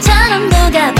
바람처럼 녹아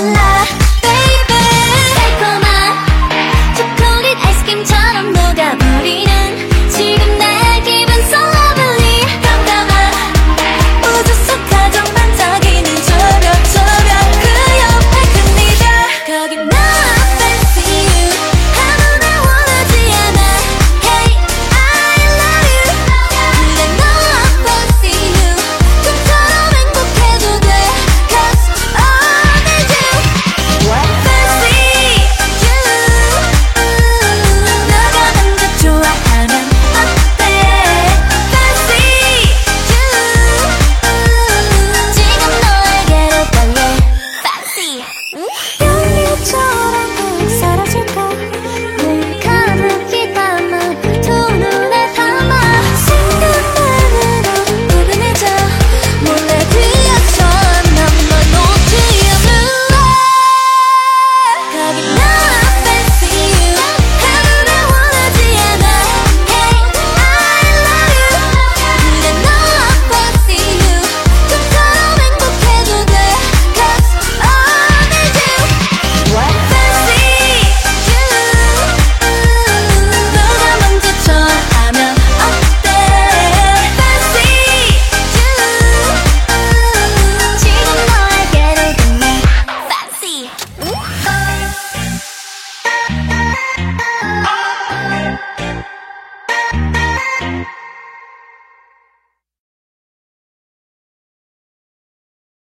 여기